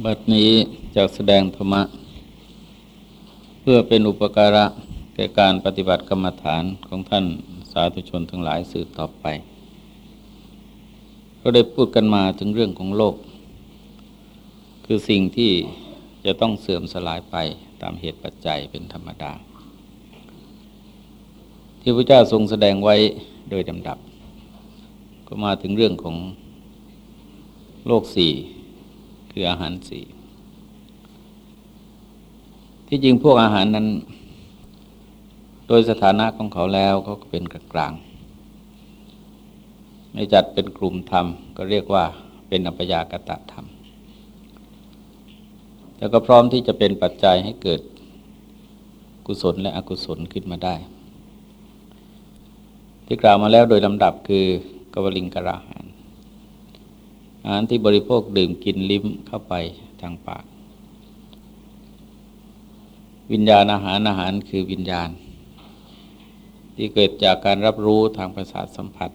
บัดนี้จะแสดงธรรมะ เพื่อเป็นอุปการะแก่การปฏิบัติกรรมฐานของท่านสาธุชนทั้งหลายสืบต่อไปก็ได้พูดกันมาถึงเรื่องของโลก คือสิ่งที่จะต้องเสื่อมสลายไปตามเหตุปัจจัยเป็นธรรมดา ที่พระเจ้าทรงแสดงไว้โดยลำดับ ก็มาถึงเรื่องของโลกสี่ คืออาหารสี่ที่จริงพวกอาหารนั้น โดยสถานะของเขาแล้วเขาก็เป็นกลางๆไม่จัดเป็นกลุ่มธรรม ก็เรียกว่าเป็นอัปยากตะธรรม แล้วก็พร้อมที่จะเป็นปัจจัยให้เกิดกุศลและอกุศลขึ้นมาได้ ที่กล่าวมาแล้วโดยลำดับคือกวลิงกราหา อาหารที่บริโภคดื่มกินลิ้มเข้าไปทางปาก วิญญาณอาหารอาหารคือวิญญาณ ที่เกิดจากการรับรู้ทางประสาทสัมผัส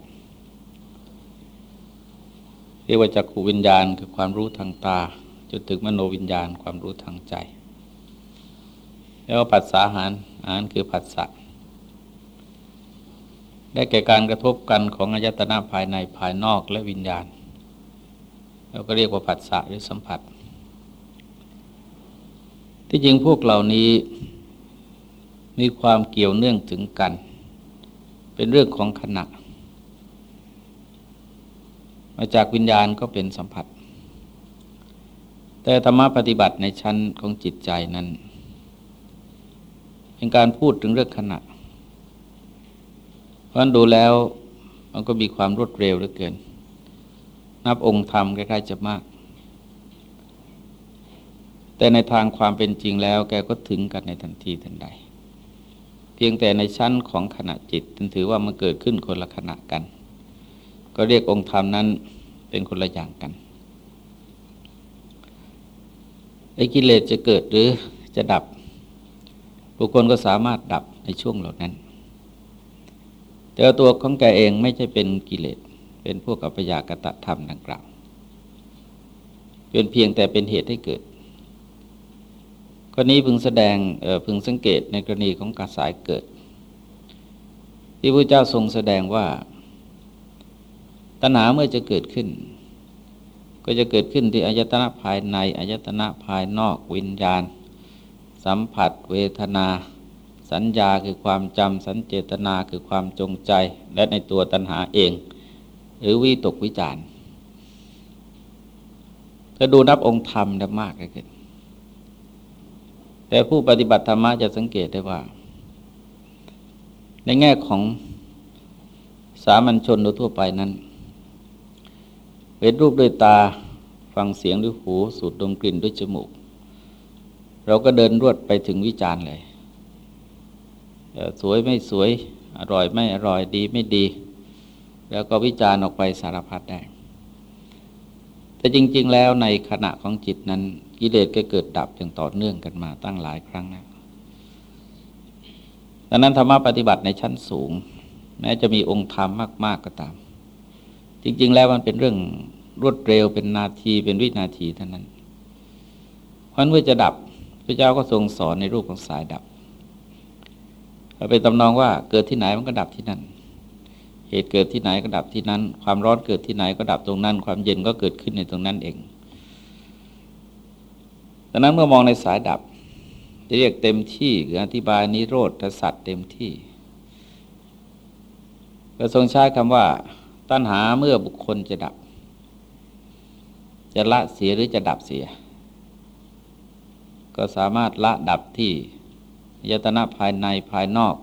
เรียกว่าจักขูวิญญาณคือความรู้ทางตาจนถึงมโนวิญญาณความรู้ทางใจ แล้วปัสสาหารอาหารคือผัสสะได้แก่การกระทบกันของอายตนะภายในภายนอกและวิญญาณ เราก็เรียกว่าผัสสะหรือสัมผัส ที่จริงพวกเหล่านี้มีความเกี่ยวเนื่องถึงกัน เป็นเรื่องของขณะ มาจากวิญญาณก็เป็นสัมผัส แต่ธรรมะปฏิบัติในชั้นของจิตใจนั้น เป็นการพูดถึงเรื่องขณะ เพราะนั้นดูแล้วมันก็มีความรวดเร็วเหลือเกิน นับองค์ธรรมใกล้ๆจะมาก แต่ในทางความเป็นจริงแล้วแกก็ถึงกันในทันทีทันใด เพียงแต่ในชั้นของขณะจิตถือว่ามันเกิดขึ้นคนละขณะกัน ก็เรียกองค์ธรรมนั้นเป็นคนละอย่างกันไอ้กิเลสจะเกิดหรือจะดับ บุคคลก็สามารถดับในช่วงเหล่านั้น แต่ตัวของแกเองไม่ใช่เป็นกิเลส เป็นพวกอัปยากตะธรรมดังกล่าว เป็นเพียงแต่เป็นเหตุให้เกิดกรณีพึงแสดงพึงสังเกตในกรณีของกาสายเกิด ที่พระเจ้าทรงแสดงว่าตัณหาเมื่อจะเกิดขึ้น ก็จะเกิดขึ้นที่อายตนะภายในอายตนะภายนอกวิญญาณ สัมผัส เวทนา สัญญาคือความจำสัญเจตนาคือความจงใจ และในตัวตัณหาเอง หรือวิตกวิจาร์ถ้าดูนับองค์ธรรมได้มากเลยแต่ผู้ปฏิบัติธรรมะจะสังเกตได้ว่า ในแง่ของสามัญชนโดยทั่วไปนั้นเห็นรูปด้วยตาฟังเสียงด้วยหูสูดดมกลิ่นด้วยจมูก เราก็เดินรวดไปถึงวิจารณ์เลยสวยไม่สวยอร่อยไม่อร่อยดีไม่ดี แล้วก็วิจารณ์ออกไปสารพัดได้ แต่จริง ๆ แล้วในขณะของจิตนั้นกิเลสก็เกิดดับอย่างต่อเนื่องกันมาตั้งหลายครั้งนะดังนั้นธรรมะปฏิบัติในชั้นสูง แม้จะมีองค์ธรรมมาก ๆก็ตาม จริง ๆ แล้วมันเป็นเรื่องรวดเร็วเป็นนาทีเป็นวินาทีเท่านั้น เพราะเมื่อจะดับพระเจ้าก็ทรงสอนในรูปของสายดับเป็นตำนองว่าเกิดที่ไหนมันก็ดับที่นั่น เหตุเกิดที่ไหนก็ดับที่นั้น ความร้อนเกิดที่ไหนก็ดับตรงนั้น ความเย็นก็เกิดขึ้นในตรงนั้นเองดังนั้นเมื่อมองในสายดับ จะเรียกเต็มที่หรืออธิบายนิโรธสัตว์เต็มที่กระทรงใช้คำว่า ตัณหาเมื่อบุคคลจะดับ จะละเสียหรือจะดับเสีย ก็สามารถละดับที่ยตนะภายในภายนอก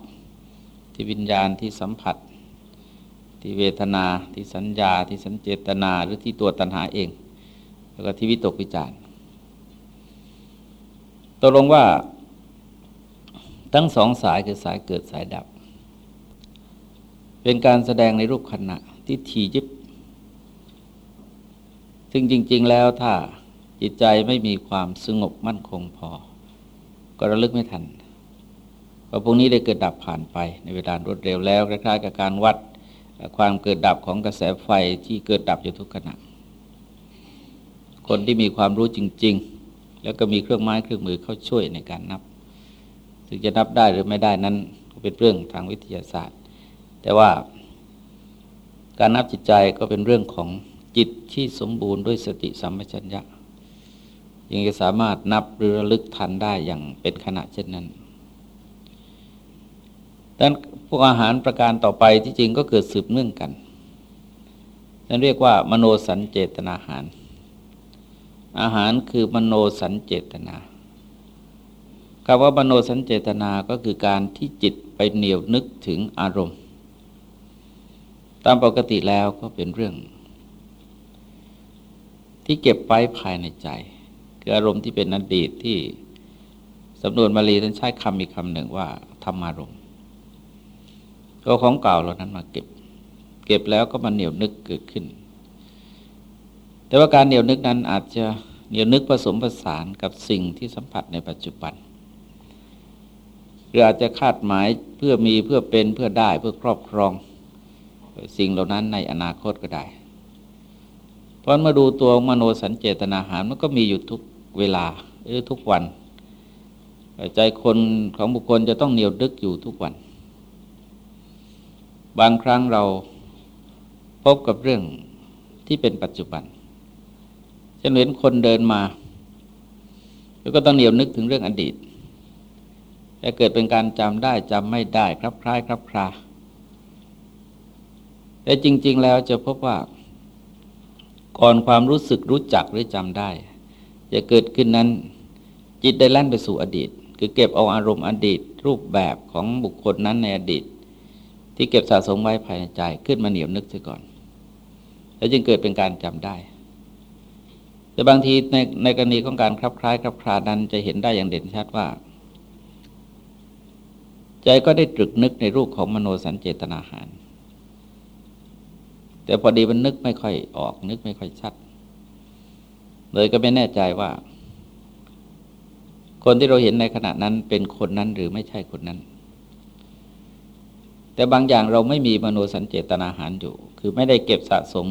ที่วิญญาณที่สัมผัส ที่เวทนาที่สัญญาที่สัญเจตนาหรือที่ตัวตัณหาเอง แล้วก็ที่วิตกวิจารตกลงว่าทั้งสองสายคือสายเกิดสายดับ เป็นการแสดงในรูปขณะที่ทียิบ ซึ่งจริง ๆ แล้วถ้าจิตใจไม่มีความสงบมั่นคงพอ ก็ระลึกไม่ทันพอพวกนี้ได้เกิดดับผ่านไปในเวลารวดเร็วแล้วคล้ายๆกับการวัด ความเกิดดับของกระแสไฟที่เกิดดับอยู่ทุกขณะ คนที่มีความรู้จริง ๆ แล้วก็มีเครื่องไม้เครื่องมือเข้าช่วยในการนับ ถึงจะนับได้หรือไม่ได้นั้นเป็นเรื่องทางวิทยาศาสตร์ แต่ว่าการนับจิตใจก็เป็นเรื่องของจิตที่สมบูรณ์ด้วยสติสัมปชัญญะยังจะสามารถนับหรือระลึกทันได้อย่างเป็นขณะเช่นนั้น ดังนั้นพวกอาหารประการต่อไปที่จริงก็เกิดสืบเนื่องกันนั่นเรียกว่ามโนสัญเจตนาหาร อาหารคือมโนสัญเจตนาคำว่ามโนสัญเจตนาก็คือการที่จิตไปเหนียวนึกถึงอารมณ์ ตามปกติแล้วก็เป็นเรื่อง ที่เก็บไว้ภายในใจ คืออารมณ์ที่เป็นอดีตที่สำนวนบาลีท่านใช้คำอีกคำหนึ่งว่าธรรมารมณ์ ก็ของเก่าเหล่านั้นมาเก็บ เก็บแล้วก็มาเหนียวนึกเกิดขึ้น แต่ว่าการเหนียวนึกนั้นอาจจะเหนียวนึกผสมผสานกับสิ่งที่สัมผัสในปัจจุบันหรืออาจจะคาดหมายเพื่อมีเพื่อเป็นเพื่อได้เพื่อครอบครอง สิ่งเหล่านั้นในอนาคตก็ได้ เพราะมาดูตัวมโนสัญเจตนาหารมันก็มีอยู่ทุกเวลาหรือทุกวัน ใจคนของบุคคลจะต้องเหนียวดึกอยู่ทุกวัน บางครั้งเราพบกับเรื่องที่เป็นปัจจุบันเช่นเห็นคนเดินมา แล้วก็ต้องเหนียวนึกถึงเรื่องอดีตจะเกิดเป็นการจำได้จำไม่ได้ครับคล้ายครับคราแต่จริง ๆ แล้วจะพบว่าก่อนความรู้สึกรู้จักหรือจำได้ จะเกิดขึ้นนั้น จิตได้แล่นไปสู่อดีต คือเก็บเอาอารมณ์อดีต รูปแบบของบุคคลนั้นในอดีต ที่เก็บสะสมไว้ภายในใจขึ้นมาเหนียวนึกเสียก่อน แล้วจึงเกิดเป็นการจำได้ แต่บางทีในในกรณีของการคลับคล้ายคลับคลานั้นจะเห็นได้อย่างเด่นชัดว่า ใจก็ได้ตรึกนึกในรูปของมโนสัญเจตนาหาร แต่พอดีมันนึกไม่ค่อยออกนึกไม่ค่อยชัด เลยก็ไม่แน่ใจว่า คนที่เราเห็นในขณะนั้นเป็นคนนั้นหรือไม่ใช่คนนั้น แต่บางอย่างเราไม่มีมโนสัญเจตนาหารอยู่ คือไม่ได้เก็บสะสม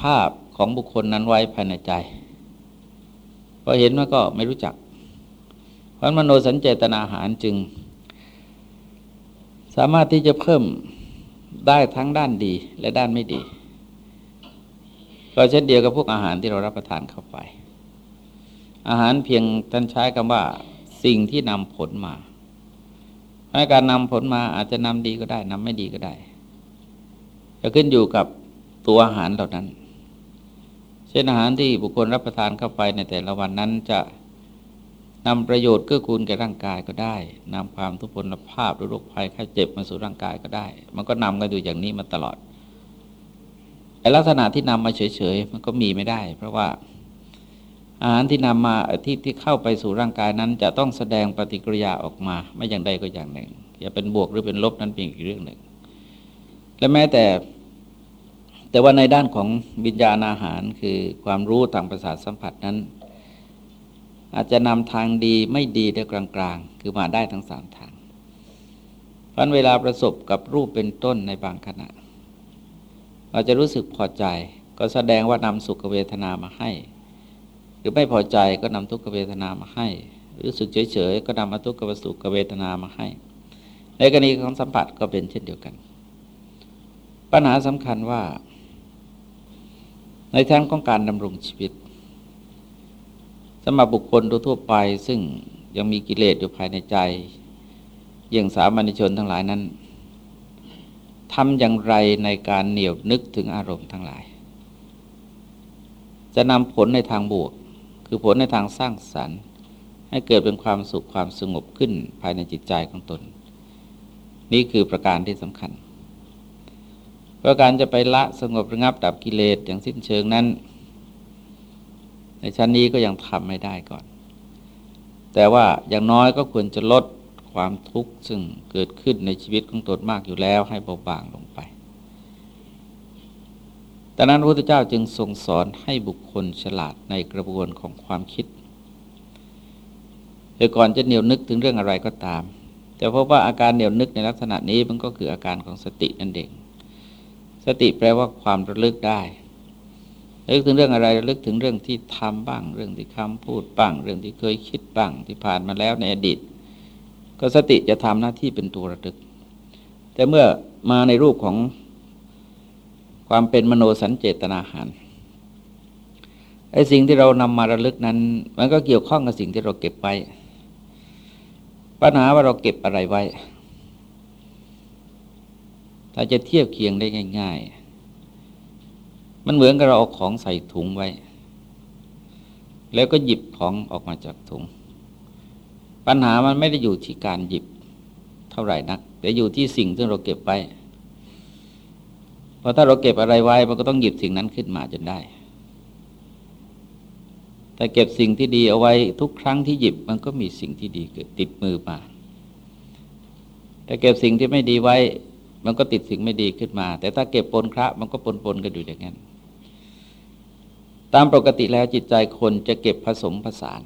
ภาพของบุคคลนั้นไว้ภายในใจพอเห็นมันก็ไม่รู้จัก เพราะมโนสัญเจตนาหารจึง สามารถที่จะเพิ่มได้ทั้งด้านดีและด้านไม่ดี ก็เช่นเดียวกับพวกอาหารที่เรารับประทานเข้าไป อาหารเพียงท่านใช้คำว่า สิ่งที่นำผลมา การนำผลมาอาจจะนำดีก็ได้นำไม่ดีก็ได้จะขึ้นอยู่กับตัวอาหารเหล่านั้น เช่นอาหารที่บุคคลรับประทานเข้าไปในแต่ละวันนั้นจะนำประโยชน์เกื้อกูลแก่ร่างกายก็ได้นำความทุพพลภาพหรือโรคภัยไข้เจ็บมาสู่ร่างกายก็ได้ มันก็นำกันอยู่อย่างนี้มาตลอดแต่ลักษณะที่นำมาเฉยๆมันก็มีไม่ได้ เพราะว่า อาหารที่นำมาที่ที่เข้าไปสู่ร่างกายนั้น จะต้องแสดงปฏิกิริยาออกมา ไม่อย่างใดก็อย่างหนึ่งอย่าเป็นบวกหรือเป็นลบนั้นเป็นอีกเรื่องหนึ่ง และแม้แต่ แต่ว่าในด้านของวิญญาณอาหารคือความรู้ทางประสาทสัมผัสนั้น อาจจะนำทางดีไม่ดีได้กลางๆ คือมาได้ทั้งสามทางเพราะเวลาประสบกับรูปเป็นต้นในบางขณะ เราจะรู้สึกพอใจ ก็แสดงว่านำสุขเวทนามาให้ รือไม่พอใจก็นำทุกขเวทนามาให้ รู้สึกเฉยๆก็นำมาทุกขสุขเวทนามาให้ ในกรณีของสัมผัสก็เป็นเช่นเดียวกัน ปัญหาสำคัญว่า ในทางของการดำรงชีวิตสำหรับบุคคลทั่วไป ซึ่งยังมีกิเลสอยู่ภายในใจอย่างสามัญชนทั้งหลายนั้นทำอย่างไรในการเหนียวนึกถึงอารมณ์ทั้งหลาย จะนำผลในทางบวก คือผลในทางสร้างสรรค์ ให้เกิดเป็นความสุขความสงบขึ้นภายในจิตใจของตน นี่คือประการที่สำคัญเพราะการจะไปละสงบระงับดับกิเลสอย่างสิ้นเชิงนั้น ในชั้นนี้ก็ยังทำไม่ได้ก่อน แต่ว่าอย่างน้อยก็ควรจะลดความทุกข์ซึ่งเกิดขึ้นในชีวิตของตนมากอยู่แล้วให้เบาบางลงไป ดังนั้นพระพุทธเจ้าจึงทรงสอนให้บุคคลฉลาดในกระบวนของความคิดโดยก่อนจะเหนียวนึกถึงเรื่องอะไรก็ตาม แต่พบว่าอาการเหนียวนึกในลักษณะนี้มันก็คืออาการของสตินั่นเอง สติแปลว่าความระลึกได้ลึกถึงเรื่องอะไรระลึกถึงเรื่องที่ทำบ้าง เรื่องที่คำพูดบ้าง เรื่องที่เคยคิดบ้างที่ผ่านมาแล้วในอดีต ก็สติจะทำหน้าที่เป็นตัวระลึก แต่เมื่อมาในรูปของ ความเป็นมโนสัญเจตนาหารไอ้สิ่งที่เรานำมาระลึกนั้น มันก็เกี่ยวข้องกับสิ่งที่เราเก็บไว้ปัญหาว่าเราเก็บอะไรไว้ ถ้าจะเทียบเคียงได้ง่าย ๆ มันเหมือนกับเราเอาของใส่ถุงไว้ แล้วก็หยิบของออกมาจากถุง ปัญหามันไม่ได้อยู่ที่การหยิบเท่าไหร่นัก แต่อยู่ที่สิ่งที่เราเก็บไว้ ราะถ้าเราเก็บอะไรไว้ มันก็ต้องหยิบสิ่งนั้นขึ้นมาจนได้ แต่เก็บสิ่งที่ดีเอาไว้ทุกครั้งที่หยิบมันก็มีสิ่งที่ดีเกิดติดมือมา แต่เก็บสิ่งที่ไม่ดีไว้ มันก็ติดสิ่งไม่ดีขึ้นมา แต่ถ้าเก็บปนคระมันก็ปนปนกันอยู่อย่างนั้น ตามปกติแล้วจิตใจคนจะเก็บผสมผสาน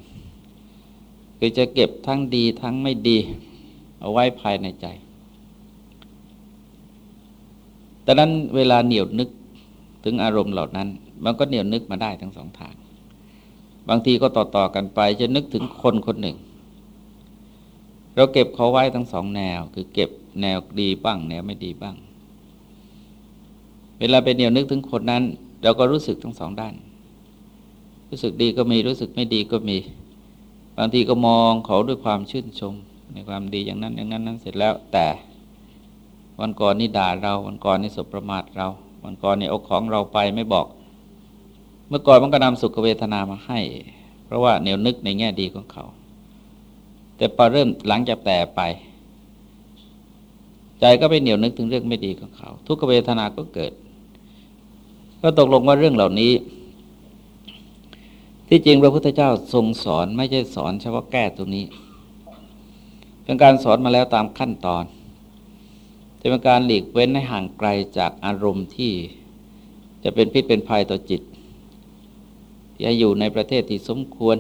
คือจะเก็บทั้งดีทั้งไม่ดี เอาไว้ภายในใจ แต่นั้นเวลาเหนียวนึกถึงอารมณ์เหล่านั้น มันก็เหนียวนึกมาได้ทั้งสองทาง บางทีก็ต่อต่อกันไปจะนึกถึงคนคนหนึ่ง เราเก็บเขาไว้ทั้งสองแนว คือเก็บแนวดีบ้าง แนวไม่ดีบ้าง เวลาเป็นเนียวนึกถึงคนนั้น เราก็รู้สึกทั้งสองด้าน รู้สึกดีก็มีรู้สึกไม่ดีก็มี บางทีก็มองเขาด้วยความชื่นชม ในความดีอย่างนั้นอย่างนั้นนั้นเสร็จแล้วแต่ วันก่อนนี่ด่าเรา วันก่อนนี่สบประมาทเรา วันก่อนนี่เอาของเราไปไม่บอก เมื่อก่อนมันก็นำสุขเวทนามาให้ เพราะว่าแนวนึกในแง่ดีของเขา แต่พอเริ่มหลังจากแต่ไป ใจก็ไปเหนียวนึกถึงเรื่องไม่ดีของเขา ทุกเวทนาก็เกิด ก็ตกลงว่าเรื่องเหล่านี้ ที่จริงพระพุทธเจ้าทรงสอนไม่ใช่สอนเฉพาะแก้ตรงนี้เป็นการสอนมาแล้วตามขั้นตอน จะเป็นการหลีกเว้นให้ห่างไกลจากอารมณ์ที่จะเป็นพิษเป็นภัยต่อจิตจะอยู่ในประเทศที่สมควร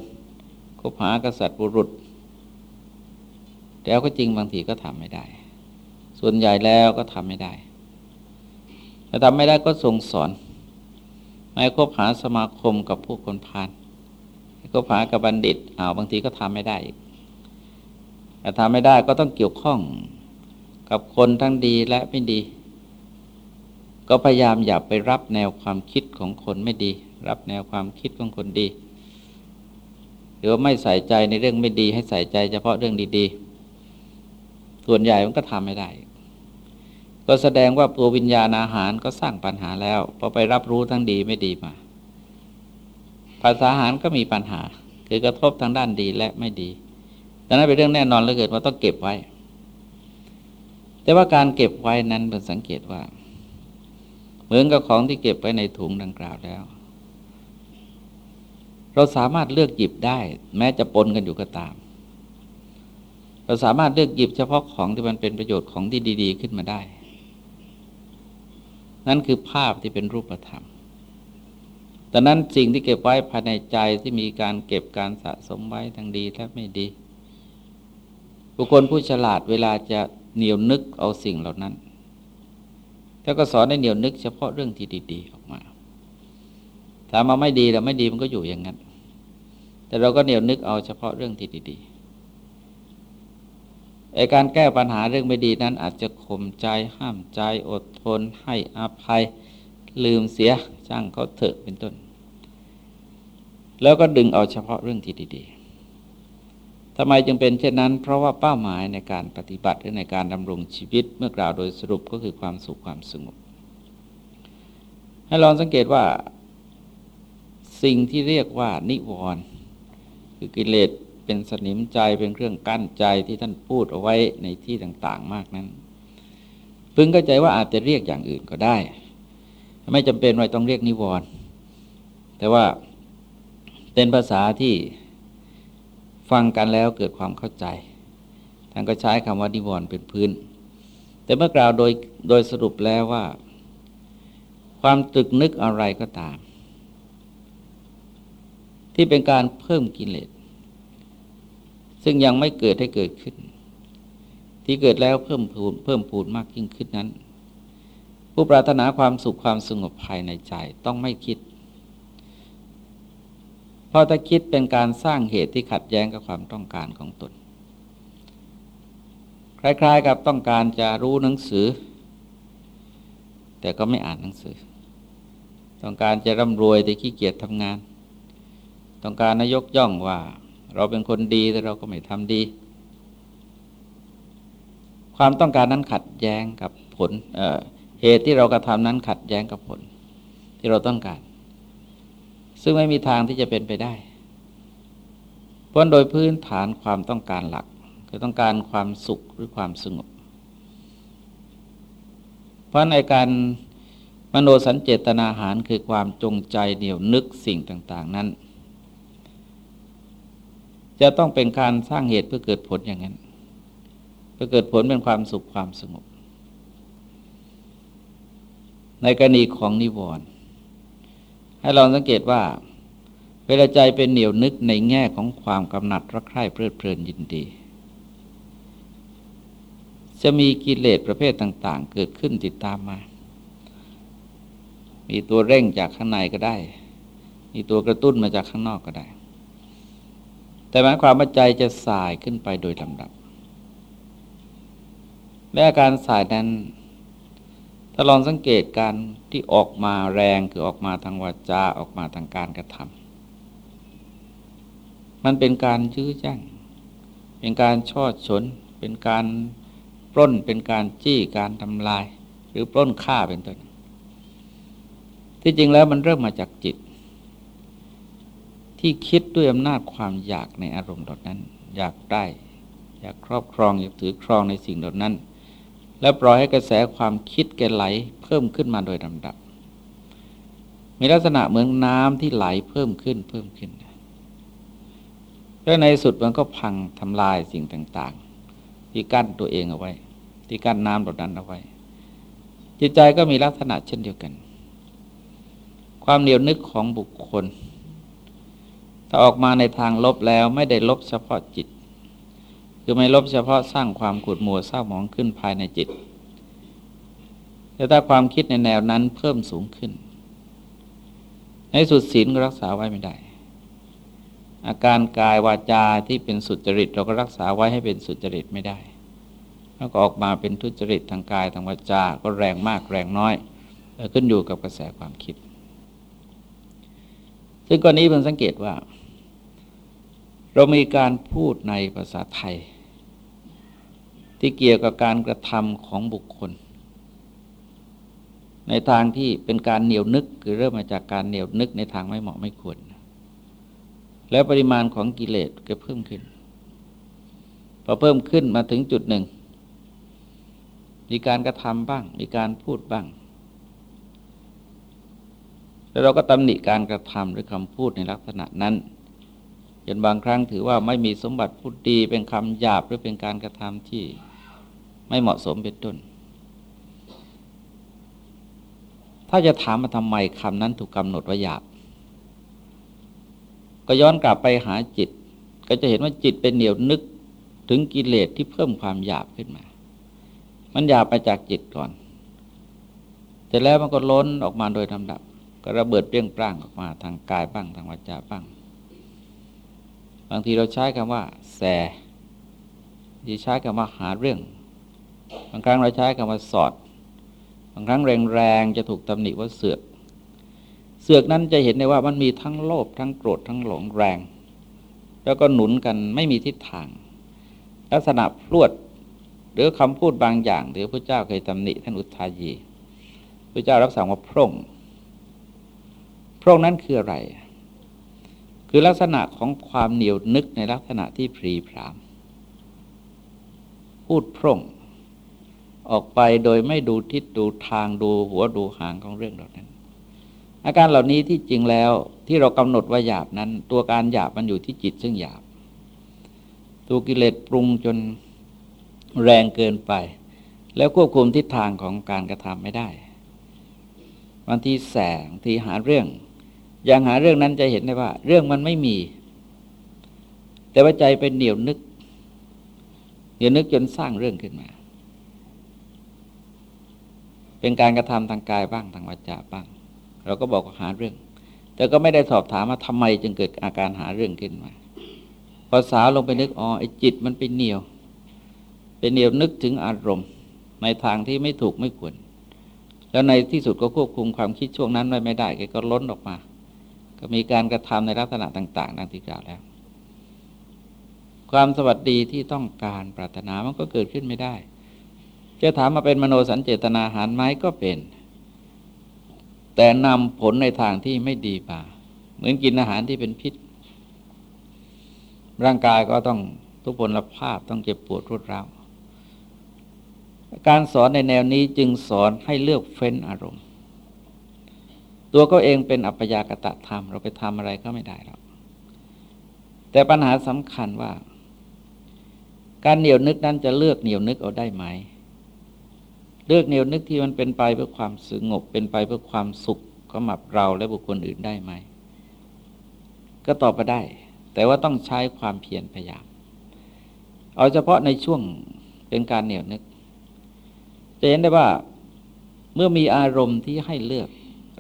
คบหากษัตริย์บุรุษ แล้วก็จริงบางทีก็ทำไม่ได้ ส่วนใหญ่แล้วก็ทำไม่ได้แต่ทำไม่ได้ก็ทรงสอนไม่คบหาสมาคมกับผู้คนพาลคบหากับบัณฑิตอ้าวบางทีก็ทำไม่ได้แต่ทำไม่ได้ก็ต้องเกี่ยวข้อง กับคนทั้งดีและไม่ดี ก็พยายามอย่าไปรับแนวความคิดของคนไม่ดี รับแนวความคิดของคนดี หรือว่าไม่ใส่ใจในเรื่องไม่ดี ให้ใส่ใจเฉพาะเรื่องดี ๆ ส่วนใหญ่มันก็ทำไม่ได้ ก็แสดงว่าตัววิญญาณอาหารก็สร้างปัญหาแล้วพอไปรับรู้ทั้งดีไม่ดีมาภาษาอาหารก็มีปัญหา คือกระทบทางด้านดีและไม่ดีดังนั้นเป็นเรื่องแน่นอนเลยเกิดว่าต้องเก็บไว้ แต่ว่าการเก็บไว้นั้นเป็นสังเกตว่า เหมือนกับของที่เก็บไว้ในถุงดังกล่าวแล้ว เราสามารถเลือกหยิบได้ แม้จะปนกันอยู่ก็ตาม เราสามารถเลือกหยิบเฉพาะของที่มันเป็นประโยชน์ของที่ดี ๆ ขึ้นมาได้ นั่นคือภาพที่เป็นรูปธรรมแต่นั้นสิ่งที่เก็บไว้ภายในใจที่มีการเก็บการสะสมไว้ทั้งดีและไม่ดี บุคคลผู้ฉลาดเวลาจะ เหนียวนึกเอาสิ่งเหล่านั้น แล้วก็สอนให้เหนียวนึกเฉพาะเรื่องที่ดีๆออกมาถ้ามาไม่ดีเราไม่ดีมันก็อยู่อย่างนั้น แต่เราก็เหนียวนึกเอาเฉพาะเรื่องที่ดีๆไอการแก้ปัญหาเรื่องไม่ดีนั้น อาจจะข่มใจห้ามใจอดทน ให้อภัยลืมเสียช่างเขาเถอะเป็นต้น แล้วก็ดึงเอาเฉพาะเรื่องที่ดีๆ ทำไมจึงเป็นเช่นนั้น เพราะว่าเป้าหมายในการปฏิบัติหรือในการดำรงชีวิตเมื่อกล่าวโดยสรุปก็คือความสุขความสงบ ให้ลองสังเกตว่า สิ่งที่เรียกว่านิวรณ์คือกิเลสเป็นสนิมใจเป็นเครื่องกั้นใจที่ท่านพูดเอาไว้ในที่ต่างๆมากนั้น พึงเข้าใจว่าอาจจะเรียกอย่างอื่นก็ได้ ไม่จำเป็นว่าต้องเรียกนิวรณ์แต่ว่าเป็นภาษาที่ ฟังกันแล้วเกิดความเข้าใจ ท่านก็ใช้คำว่านิวรณ์เป็นพื้น แต่เมื่อกล่าวโดยโดยสรุปแล้วว่า ความตึกนึกอะไรก็ตาม ที่เป็นการเพิ่มกิเลสซึ่งยังไม่เกิดให้เกิดขึ้น ที่เกิดแล้วเพิ่มพูนเพิ่มพูนมากยิ่งขึ้นนั้น ผู้ปรารถนาความสุขความสงบภายในใจต้องไม่คิด เพราะถ้าคิดเป็นการสร้างเหตุที่ขัดแย้งกับความต้องการของตน คล้ายๆกับต้องการจะรู้หนังสือ แต่ก็ไม่อ่านหนังสือ ต้องการจะร่ำรวยแต่ขี้เกียจทำงาน ต้องการนายกย่องว่า เราเป็นคนดีแต่เราก็ไม่ทำดี ความต้องการนั้นขัดแย้งกับผลเเหตุที่เรากระทำนั้นขัดแย้งกับผล ที่เราต้องการ ซึ่งไม่มีทางที่จะเป็นไปได้ เพราะโดยพื้นฐานความต้องการหลักคือต้องการความสุขหรือความสงบ เพราะในการมโนสัญเจตนาหารคือความจงใจเหนียวนึกสิ่งต่าง ๆ นั้น จะต้องเป็นการสร้างเหตุเพื่อเกิดผลอย่างนั้น เพื่อเกิดผลเป็นความสุขความสงบ ในกรณีของนิวรณ์ ให้เราสังเกตว่า เวลาใจเป็นเหนียวนึกในแง่ของความกำหนัดรักใคร่เพลิดเพลินยินดี จะมีกิเลสประเภทต่าง ๆ เกิดขึ้นติดตามมา มีตัวเร่งจากข้างในก็ได้ มีตัวกระตุ้นมาจากข้างนอกก็ได้ แต่หมายความว่าใจจะสายขึ้นไปโดยลำดับและอาการสายนั้น ถ้าลองสังเกตการที่ออกมาแรงคือออกมาทางวาจาออกมาทางการกระทำมันเป็นการยื้อแจ้งเป็นการช่อฉน เป็นการปล้นเป็นการจี้การทำลาย หรือปล้นฆ่าเป็นต้นที่จริงแล้วมันเริ่มมาจากจิต ที่คิดด้วยอำนาจความอยากในอารมณ์ดนั้น อยากได้ อยากครอบครองอยากถือครองในสิ่งดนั้น แล้วปล่อยให้กระแสความคิดแกไหลเพิ่มขึ้นมาโดยลำดับ มีลักษณะเหมือนน้ำที่ไหลเพิ่มขึ้นเพิ่มขึ้นแล้วในสุดมันก็พังทำลายสิ่งต่าง ๆ ที่กั้นตัวเองเอาไว้ ที่กั้นน้ำเหล่านั้นเอาไว้ จิตใจก็มีลักษณะเช่นเดียวกัน ความเหนียวนึกของบุคคล ถ้าออกมาในทางลบแล้วไม่ได้ลบเฉพาะจิต คือไม่ลบเฉพาะสร้างความขุดมัวเศร้าหมองขึ้นภายในจิต แต่ถ้าความคิดในแนวนั้นเพิ่มสูงขึ้น ในสุดศีลก็รักษาไว้ไม่ได้ อาการกายวาจาที่เป็นสุจริต เราก็รักษาไว้ให้เป็นสุจริตไม่ได้ แล้วก็ออกมาเป็นทุจริตทางกายทางวาจา ก็แรงมากแรงน้อยขึ้นอยู่กับกระแสความคิด ซึ่งกรณีมันสังเกตว่า เรามีการพูดในภาษาไทย ที่เกี่ยวกับการกระทำของบุคคล ในทางที่เป็นการเหนียวนึกคือเริ่มมาจากการเหนียวนึกในทางไม่เหมาะไม่ควร แล้วปริมาณของกิเลสก็เพิ่มขึ้นพอเพิ่มขึ้นมาถึงจุดหนึ่ง มีการกระทำบ้าง มีการพูดบ้าง แล้วเราก็ตำหนิการกระทำหรือคำพูดในลักษณะนั้น จนบางครั้งถือว่าไม่มีสมบัติพูดดีเป็นคำหยาบหรือเป็นการกระทำที่ไม่เหมาะสมเป็นต้น ถ้าจะถามมาทำไมคำนั้นถูกกำหนดว่าหยาบ ก็ย้อนกลับไปหาจิต ก็จะเห็นว่าจิตเป็นเหนียวนึกถึงกิเลสที่เพิ่มความหยาบขึ้นมา มันหยาบไปจากจิตก่อนแต่แล้วมันก็ล้นออกมาโดยลำดับ ก็ระเบิดเปรี้ยงปร้างออกมาทางกายบ้างทางวาจาบ้าง บางทีเราใช้คำว่า แสที่ใช้คำว่าหาเรื่อง บางครั้งเราใช้คำว่าสอด บางครั้งแรงๆจะถูกตำหนิว่าเสือก เสือกนั้นจะเห็นได้ว่ามันมีทั้งโลภทั้งโกรธทั้งหลงแรง แล้วก็หนุนกันไม่มีทิศทาง ลักษณะพรวดหรือคำพูดบางอย่างหรือพระเจ้าเคยตำหนิท่านอุทายีพระเจ้ารับสั่งว่าพร่งพร่งนั้นคืออะไร คือลักษณะของความเหนียวนึกในลักษณะที่พรีพราม พูดพร่ง ออกไปโดยไม่ดูทิศดูทางดูหัวดูหางของเรื่องเหล่านั้น อาการเหล่านี้ที่จริงแล้วที่เรากำหนดว่าหยาบนั้น ตัวการหยาบมันอยู่ที่จิตซึ่งหยาบ ตัวกิเลสปรุงจนแรงเกินไป แล้วควบคุมทิศทางของการกระทำไม่ได้บางทีแสงทีหาเรื่อง อย่างหาเรื่องนั้นจะเห็นได้ว่า เรื่องมันไม่มี แต่ว่าใจเป็นเหนียวนึกเหนียวนึกจนสร้างเรื่องขึ้นมา เป็นการกระทำทางกายบ้างทางวาจาบ้าง เราก็บอกว่าหาเรื่อง แต่ก็ไม่ได้สอบถามว่าทำไมจึงเกิดอาการหาเรื่องขึ้นมาพอสาวลงไปนึกอ๋อไอ้จิตมันเป็นเหนียว เป็นเหนียวนึกถึงอารมณ์ ในทางที่ไม่ถูกไม่ควร แล้วในที่สุดก็ควบคุมความคิดช่วงนั้นไว้ไม่ได้ก็ล้นออกมา ก็มีการกระทำในลักษณะต่างๆดังที่กล่าวแล้ว ความสวัสดีที่ต้องการปรารถนามันก็เกิดขึ้นไม่ได้ จะถามมาเป็นมโนสัญเจตนาหารไหมก็เป็น แต่นำผลในทางที่ไม่ดีมาเหมือนกินอาหารที่เป็นพิษ ร่างกายก็ต้องทุกพลภาพต้องเจ็บปวดรุดร้าวการสอนในแนวนี้จึงสอนให้เลือกเฟ้นอารมณ์ ตัวก็เองเป็นอัปยากตะธรรม เราไปทำอะไรก็ไม่ได้หรอกแต่ปัญหาสำคัญว่า การเหนียวนึกนั้นจะเลือกเหนียวนึกเอาได้ไหม เลือกเหนียวนึกที่มันเป็นไปเพื่อความสงบเป็นไปเพื่อความสุขก็หมับเราและบุคคลอื่นได้ไหม ก็ตอบไปได้ แต่ว่าต้องใช้ความเพียรพยายาม เอาเฉพาะในช่วงเป็นการเหนียวนึกจะเห็นได้ว่าเมื่อมีอารมณ์ที่ให้เลือก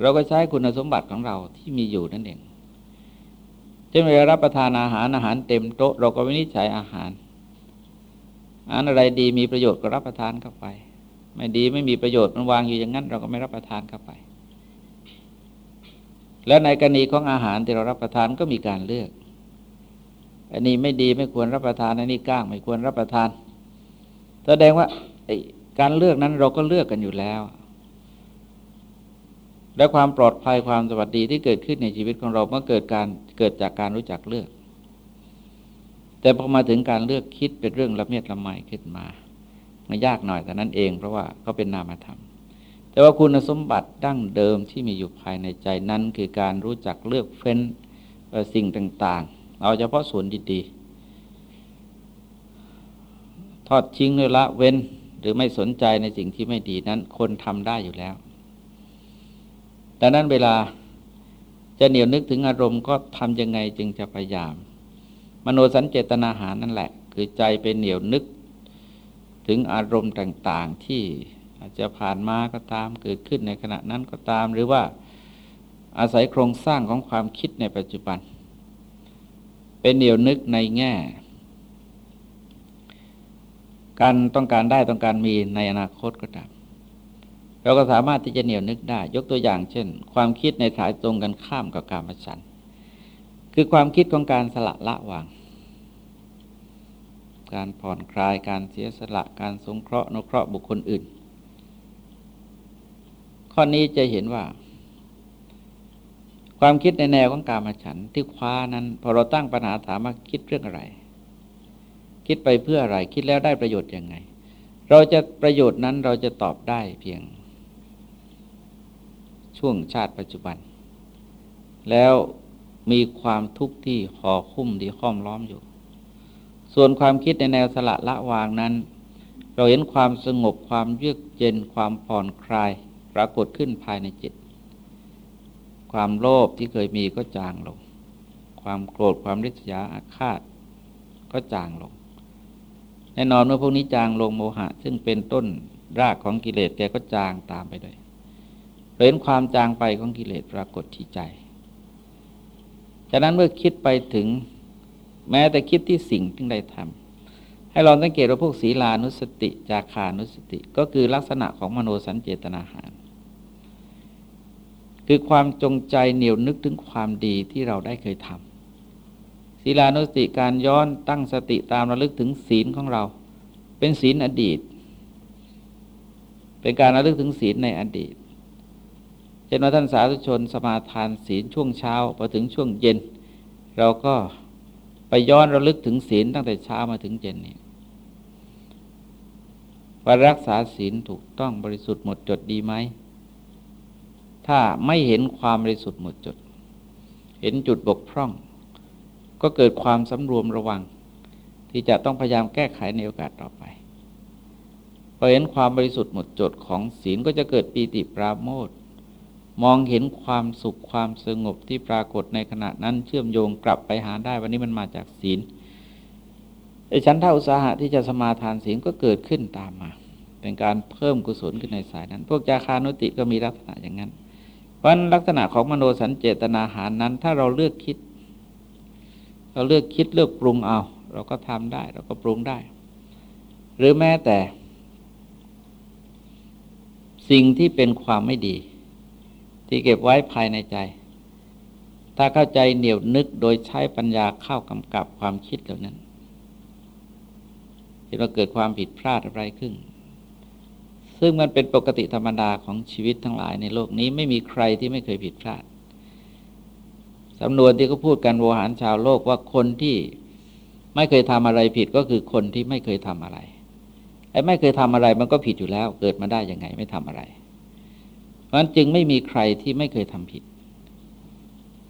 เราก็ใช้คุณสมบัติของเราที่มีอยู่นั่นเองเช่นเวลารับประทานอาหารอาหารเต็มโต๊ะเราก็วินิจฉัยอาหารอาหารอะไรดีมีประโยชน์ก็รับประทานเข้าไป ไม่ดีไม่มีประโยชน์มันวางอยู่อย่างนั้น เราก็ไม่รับประทานเข้าไป แล้วในกรณีของอาหารที่เรารับประทานก็มีการเลือก อันนี้ไม่ดีไม่ควรรับประทานอันนี้ก้างไม่ควรรับประทาน แสดงว่าการเลือกนั้นเราก็เลือกกันอยู่แล้ว และความปลอดภัยความสวัสดีที่เกิดขึ้นในชีวิตของเราเมื่อเกิดการเกิดจากการรู้จักเลือก แต่พอมาถึงการเลือกคิดเป็นเรื่องละเมียดละไมขึ้นมามันยากหน่อยแต่นั้นเอง เพราะว่าเขาเป็นนามธรรม แต่ว่าคุณสมบัติดั้งเดิมที่มีอยู่ภายในใจนั้น คือการรู้จักเลือกเฟ้นสิ่งต่างๆ เอาเฉพาะส่วนดีๆ ทอดทิ้งหรือละเว้นหรือไม่สนใจในสิ่งที่ไม่ดีนั้น คนทำได้อยู่แล้ว ดังนั้นเวลาจะเหนียวนึกถึงอารมณ์ก็ทำยังไงจึงจะพยายาม มโนสัญเจตนาหารนั่นแหละ คือใจเป็นเหนียวนึก ถึงอารมณ์ต่าง ๆ ที่อาจจะผ่านมาก็ตามเกิดขึ้นในขณะนั้นก็ตาม หรือว่าอาศัยโครงสร้างของความคิดในปัจจุบัน เป็นเหนียวนึกในแง่ การต้องการได้ต้องการมีในอนาคตก็ตาม เราก็สามารถที่จะเหนียวนึกได้ ยกตัวอย่างเช่น ความคิดในสายตรงกันข้ามกับการมฉัน คือความคิดของการสละละวาง การผ่อนคลายการเสียสละการสงเคราะห์นุเคราะห์บุคคลอื่น ข้อนี้จะเห็นว่า ความคิดในแนวของการมาฉันที่คว้านั้น พอเราตั้งปัญหาถามว่าคิดเรื่องอะไร คิดไปเพื่ออะไรคิดแล้วได้ประโยชน์ยังไง เราจะประโยชน์นั้นเราจะตอบได้เพียง ช่วงชาติปัจจุบัน แล้วมีความทุกข์ที่ห่อคุ้มที่ห้อมล้อมอยู่ ส่วนความคิดในแนวสละละวางนั้น เราเห็นความสงบความเยือกเย็นความผ่อนคลายปรากฏขึ้นภายในจิต ความโลภที่เคยมีก็จางลง ความโกรธความริษยาอาฆาต ก็จางลง แน่นอนเมื่อพวกนี้จางลงโมหะ ซึ่งเป็นต้นรากของกิเลสแกก็จางตามไปด้วย เห็นความจางไปของกิเลสปรากฏที่ใจฉะนั้นเมื่อคิดไปถึงแม้แต่คิดที่สิ่งที่ได้ทำให้เราสังเกตว่าพวกศีลานุสติ จาคานุสติ ก็คือลักษณะของมโนสัญเจตนาหาร คือความจงใจเหนียวนึกถึงความดีที่เราได้เคยทำศีลานุสติการย้อนตั้งสติตามระลึกถึงศีลของเรา เป็นศีลอดีต เป็นการระลึกถึงศีลในอดีต เช่นว่าท่านสาธุชนสมาทานศีลช่วงเช้าพอถึงช่วงเย็น เราก็ไปย้อนระลึกถึงศีลตั้งแต่เช้ามาถึงเย็นนี้ว่ารักษาศีลถูกต้องบริสุทธิ์หมดจดดีไหม ถ้าไม่เห็นความบริสุทธิ์หมดจด เห็นจุดบกพร่อง ก็เกิดความสำรวมระวัง ที่จะต้องพยายามแก้ไขในโอกาสต่อไปพอเห็นความบริสุทธิ์หมดจดของศีลก็จะเกิดปีติปราโมท มองเห็นความสุขความสงบที่ปรากฏในขณะนั้นเชื่อมโยงกลับไปหาได้วันนี้มันมาจากศีลไอ้ชั้นท่าอุตสาหะที่จะสมาทานศีลก็เกิดขึ้นตามมา เป็นการเพิ่มกุศลขึ้นในสายนั้น พวกจาคานุติก็มีลักษณะอย่างนั้น เพราะลักษณะของมโนสัญเจตนาหารนั้น ถ้าเราเลือกคิด เราเลือกคิดเลือกปรุงเอา เราก็ทำได้เราก็ปรุงได้ หรือแม้แต่ สิ่งที่เป็นความไม่ดี ที่เก็บไว้ภายในใจ ถ้าเข้าใจเหนียวนึกโดยใช้ปัญญาเข้ากำกับความคิดเหล่านั้นที่เราเกิดความผิดพลาดอะไรขึ้น ซึ่งมันเป็นปกติธรรมดาของชีวิตทั้งหลายในโลกนี้ไม่มีใครที่ไม่เคยผิดพลาดสำนวนที่เขาพูดกันโวหารชาวโลกว่าคนที่ไม่เคยทำอะไรผิดก็คือคนที่ไม่เคยทำอะไรไอ้ไม่เคยทำอะไรมันก็ผิดอยู่แล้ว เกิดมาได้ยังไงไม่ทำอะไร เพราะฉะนั้นจึงไม่มีใครที่ไม่เคยทำผิด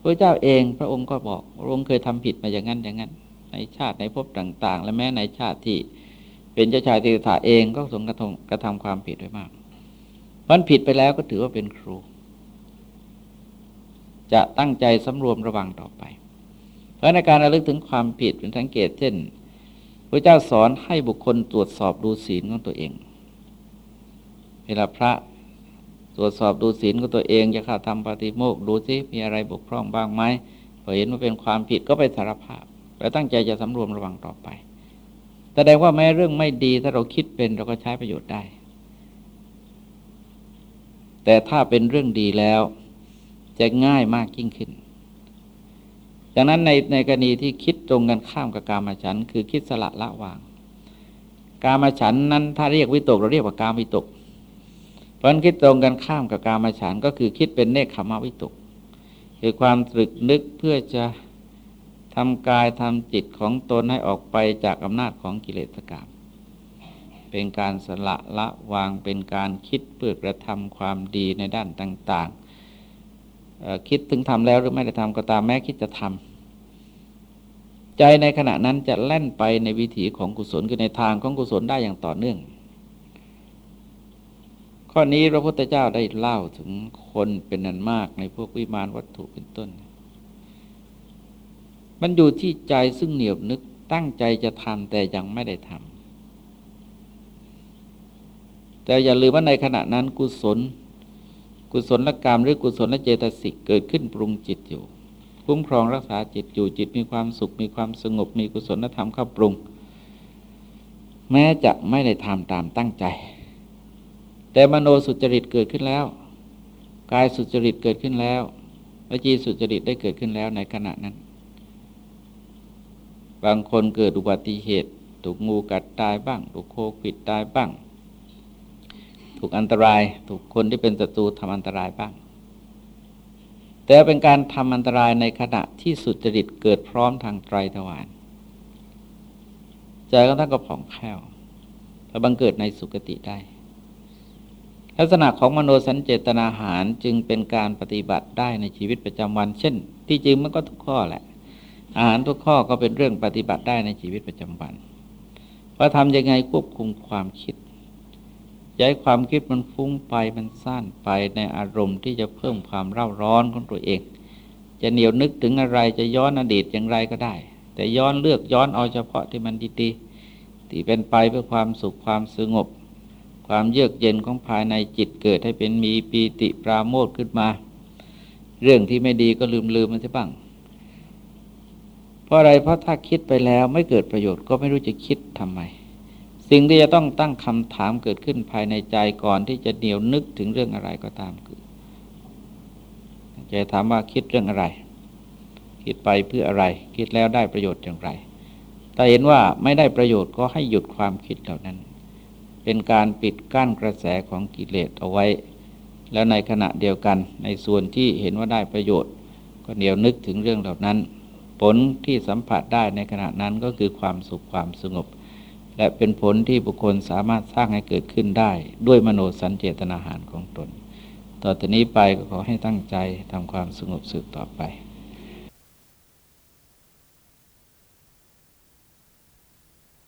พระเจ้าเองพระองค์ก็บอกพระองค์เคยทำผิดมาอย่างนั้นอย่างนั้น ในชาติในภพต่าง ๆ และแม้ในชาติที่เป็นเจ้าชายติถาเองก็ทรงกระทำกระทำความผิดไว้มากมันผิดไปแล้วก็ถือว่าเป็นครู จะตั้งใจสำรวมระวังต่อไป เพราะในการระลึกถึงความผิดเป็นสังเกตเช่นพระเจ้าสอนให้บุคคลตรวจสอบดูศีลของตัวเอง เวลาพระ รวจสอบดูศีลของตัวเองจะข้าทำปฏิโมกดูซิมีอะไรบกพร่องบ้างไหมพอเห็นว่าเป็นความผิดก็ไปสารภาพ แล้วตั้งใจจะสำรวมระวังต่อไปแสดงว่าแม้เรื่องไม่ดีถ้าเราคิดเป็นเราก็ใช้ประโยชน์ได้ แต่ถ้าเป็นเรื่องดีแล้วจะง่ายมากยิ่งขึ้นดังนั้นในในกรณีที่คิดตรงกันข้ามกับกามาฉันคือคิดสละละวาง กามาฉันนั้นถ้าเรียกวิตกเราเรียกว่ากามวิตก เพราะนั้นคิดตรงกันข้ามกับการมาฉันก็คือคิดเป็นเนคขมาวิตก คือความตรึกนึกเพื่อจะทำกายทำจิตของตนให้ออกไปจากอำนาจของกิเลสกรรมเป็นการสละละวางเป็นการคิดเพื่อกระทำความดีในด้านต่างๆ คิดถึงทำแล้วหรือไม่ได้ทำก็ตามแม้คิดจะทำใจในขณะนั้นจะแล่นไปในวิถีของกุศลคือในทางของกุศลได้อย่างต่อเนื่อง ข้อนี้พระพุทธเจ้าได้เล่าถึงคนเป็นนันมากในพวกวิมานวัตถุเป็นต้น มันอยู่ที่ใจซึ่งเหนียวนึกตั้งใจจะทำแต่ยังไม่ได้ทำแต่อย่าลืมว่าในขณะนั้นกุศล กุศลกรรมหรือกุศลเจตสิกเกิดขึ้นปรุงจิตอยู่คุ้มครองรักษาจิตอยู่จิตมีความสุขมีความสงบมีกุศลธรรมเข้าปรุง แม้จะไม่ได้ทำตามตั้งใจ แต่มโนสุจริตเกิดขึ้นแล้วกายสุจริตเกิดขึ้นแล้ววจีสุจริตได้เกิดขึ้นแล้วในขณะนั้น บางคนเกิดอุบัติเหตุ ถูกงูกัดตายบ้าง ถูกโควิดตายบ้าง ถูกอันตราย ถูกคนที่เป็นศัตรูทำอันตรายบ้าง แต่เป็นการทำอันตรายในขณะที่สุจริตเกิดพร้อมทางไตรทวารใจก็ท่านก็ผ่องแผ้วและบังเกิดในสุคติได้ ลักษณะของมโนสัญเจตนาหารจึงเป็นการปฏิบัติได้ในชีวิตประจำวัน เช่น ที่จริงมันก็ทุกข้อแหละ อาหารทุกข้อก็เป็นเรื่องปฏิบัติได้ในชีวิตประจำวันว่าทำยังไงควบคุมความคิดย้ายความคิดมันฟุ้งไปมันสั้นไปในอารมณ์ที่จะเพิ่มความเร่าร้อนของตัวเอง จะเหนียวนึกถึงอะไรจะย้อนอดีตอย่างไรก็ได้ แต่ย้อนเลือกย้อนเอาเฉพาะที่มันดีๆที่เป็นไปเพื่อความสุขความสงบ ความเยือกเย็นของภายในจิตเกิดให้เป็นมีปีติปราโมทขึ้นมา เรื่องที่ไม่ดีก็ลืมลืมมันจะบ้างเพราะอะไรเพราะถ้าคิดไปแล้วไม่เกิดประโยชน์ก็ไม่รู้จะคิดทำไม สิ่งที่จะต้องตั้งคำถามเกิดขึ้นภายในใจก่อนที่จะเหนียวนึกถึงเรื่องอะไรก็ตามคือจะถามว่าคิดเรื่องอะไร คิดไปเพื่ออะไร คิดแล้วได้ประโยชน์อย่างไรถ้าเห็นว่าไม่ได้ประโยชน์ก็ให้หยุดความคิดเหล่านั้น เป็นการปิดกั้นกระแสของกิเลสเอาไว้ แล้วในขณะเดียวกันในส่วนที่เห็นว่าได้ประโยชน์ ก็เหนียวนึกถึงเรื่องเหล่านั้น ผลที่สัมผัสได้ในขณะนั้นก็คือความสุขความสงบ และเป็นผลที่บุคคลสามารถสร้างให้เกิดขึ้นได้ ด้วยมโนสัญเจตนาหารของตน ต่อจากนี้ไปก็ขอให้ตั้งใจทำความสงบสืบต่อไป